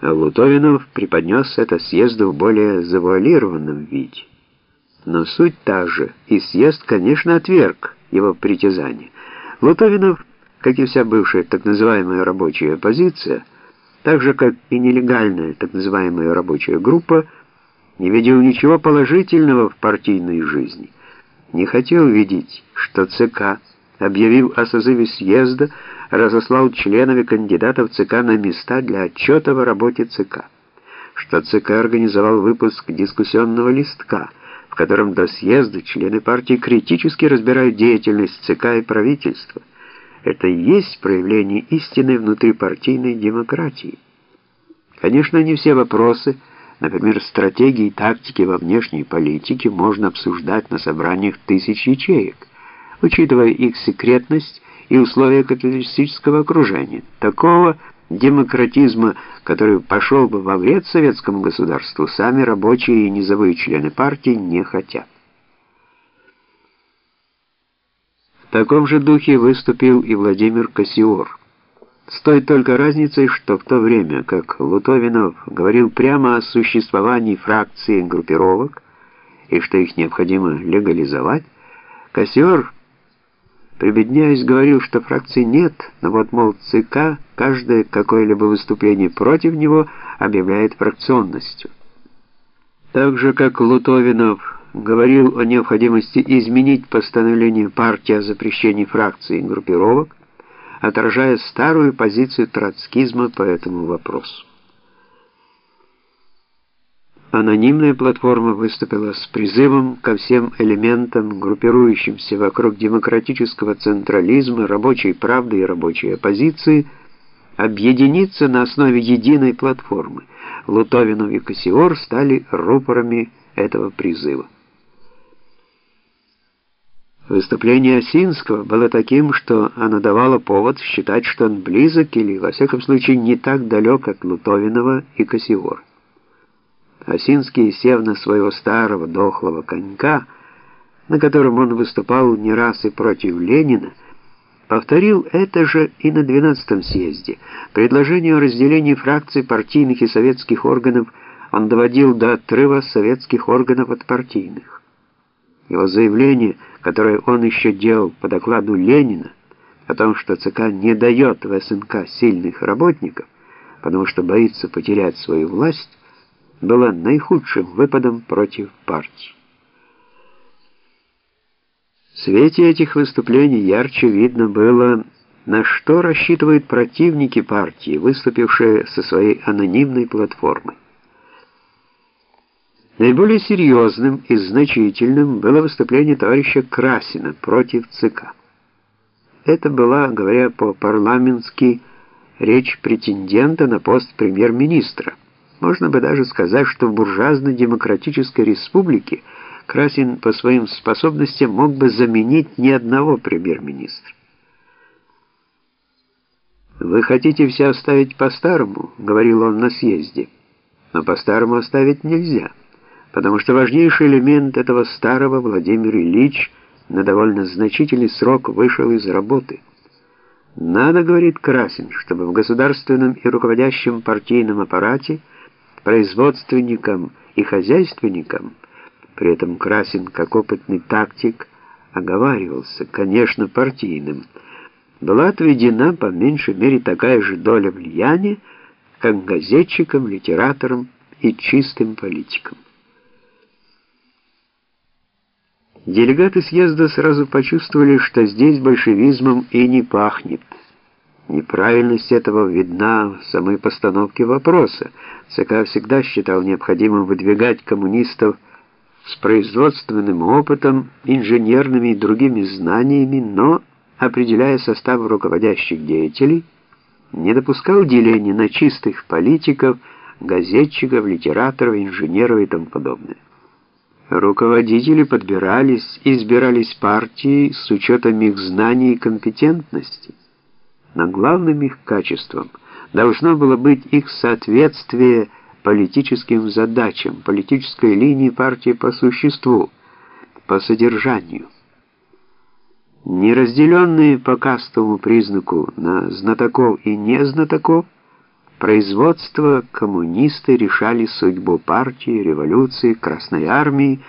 А Лутовинов преподнес это съезду в более завуалированном виде. Но суть та же, и съезд, конечно, отверг его притязание. Лутовинов, как и вся бывшая так называемая рабочая оппозиция, так же, как и нелегальная так называемая рабочая группа, не видел ничего положительного в партийной жизни, не хотел видеть, что ЦК, объявив о созыве съезда, разослал членов и кандидатов ЦК на места для отчета о работе ЦК, что ЦК организовал выпуск дискуссионного листка, в котором до съезда члены партии критически разбирают деятельность ЦК и правительства. Это и есть проявление истинной внутрипартийной демократии. Конечно, не все вопросы, например, стратегии и тактики во внешней политике можно обсуждать на собраниях тысяч ячеек, учитывая их секретность и условия капиталистического окружения. Такого демократизма, который пошел бы во вред советскому государству, сами рабочие и низовые члены партии не хотят. В таком же духе выступил и Владимир Кассиор. С только разницей, что в то время, как Лутовинов говорил прямо о существовании фракций и группировок, и что их необходимо легализовать, Кассиор Прибедняясь, говорил, что фракции нет, но вот, мол, ЦК каждое какое-либо выступление против него объявляет фракционностью. Так же, как Лутовинов говорил о необходимости изменить постановление партии о запрещении фракций и группировок, отражая старую позицию троцкизма по этому вопросу. Анонимная платформа выступила с призывом ко всем элементам, группирующимся вокруг демократического централизма, рабочей правды и рабочей оппозиции, объединиться на основе единой платформы. Лутовинов и Кассиор стали рупорами этого призыва. Выступление Осинского было таким, что оно давало повод считать, что он близок или, во всяком случае, не так далек от Лутовинова и Кассиора. Осинский, сев на своего старого дохлого конька, на котором он выступал не раз и против Ленина, повторил это же и на 12-м съезде. Предложение о разделении фракций партийных и советских органов он доводил до отрыва советских органов от партийных. Его заявление, которое он еще делал по докладу Ленина, о том, что ЦК не дает в СНК сильных работников, потому что боится потерять свою власть, было наихудшим выпадом против партии. В свете этих выступлений ярче видно было, на что рассчитывают противники партии, выступившие со своей анонимной платформой. Наиболее серьезным и значительным было выступление товарища Красина против ЦК. Это была, говоря по-парламентски, речь претендента на пост премьер-министра. Можно бы даже сказать, что в буржуазно-демократической республике Красин по своим способностям мог бы заменить ни одного премьер-министра. «Вы хотите все оставить по-старому», — говорил он на съезде. «Но по-старому оставить нельзя, потому что важнейший элемент этого старого Владимир Ильич на довольно значительный срок вышел из работы». Надо, говорит Красин, чтобы в государственном и руководящем партийном аппарате производственникам и хозяйственникам, при этом Красин, как опытный тактик, оговаривался, конечно, партийным, была отведена по меньшей мере такая же доля влияния, как газетчикам, литераторам и чистым политикам. Делегаты съезда сразу почувствовали, что здесь большевизмом и не пахнет. Неправильность этого видна в самой постановке вопроса. ЦК всегда считал необходимым выдвигать коммунистов с производственным опытом, инженерными и другими знаниями, но, определяя состав руководящих деятелей, не допускал деления на чистых политиков, газетчиков, литераторов, инженеров и тому подобное. Руководители подбирались и избирались партией с учетом их знаний и компетентности но главным их качеством должно было быть их соответствие политическим задачам, политической линии партии по существу, по содержанию. Неразделенные по кастовому признаку на знатоков и незнатоков, производства коммунисты решали судьбу партии, революции, Красной армии,